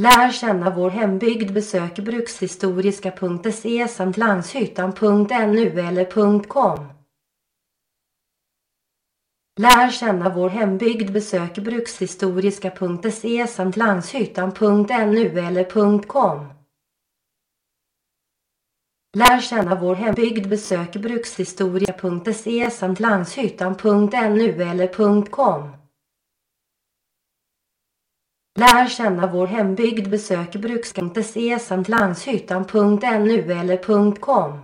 Lär känna vår hembygd besök brukshistoriska.se samt landshyttan.nu eller .com. Lär känna vår hembygd besök brukshistoriska.se samt landshyttan.nu eller .com. Lär känna vår hembygd besök brukshistoria.se samt landshyttan.nu eller .com. Lär känna vår hembygd besök bruks.se samt landshyttan.nu eller .com.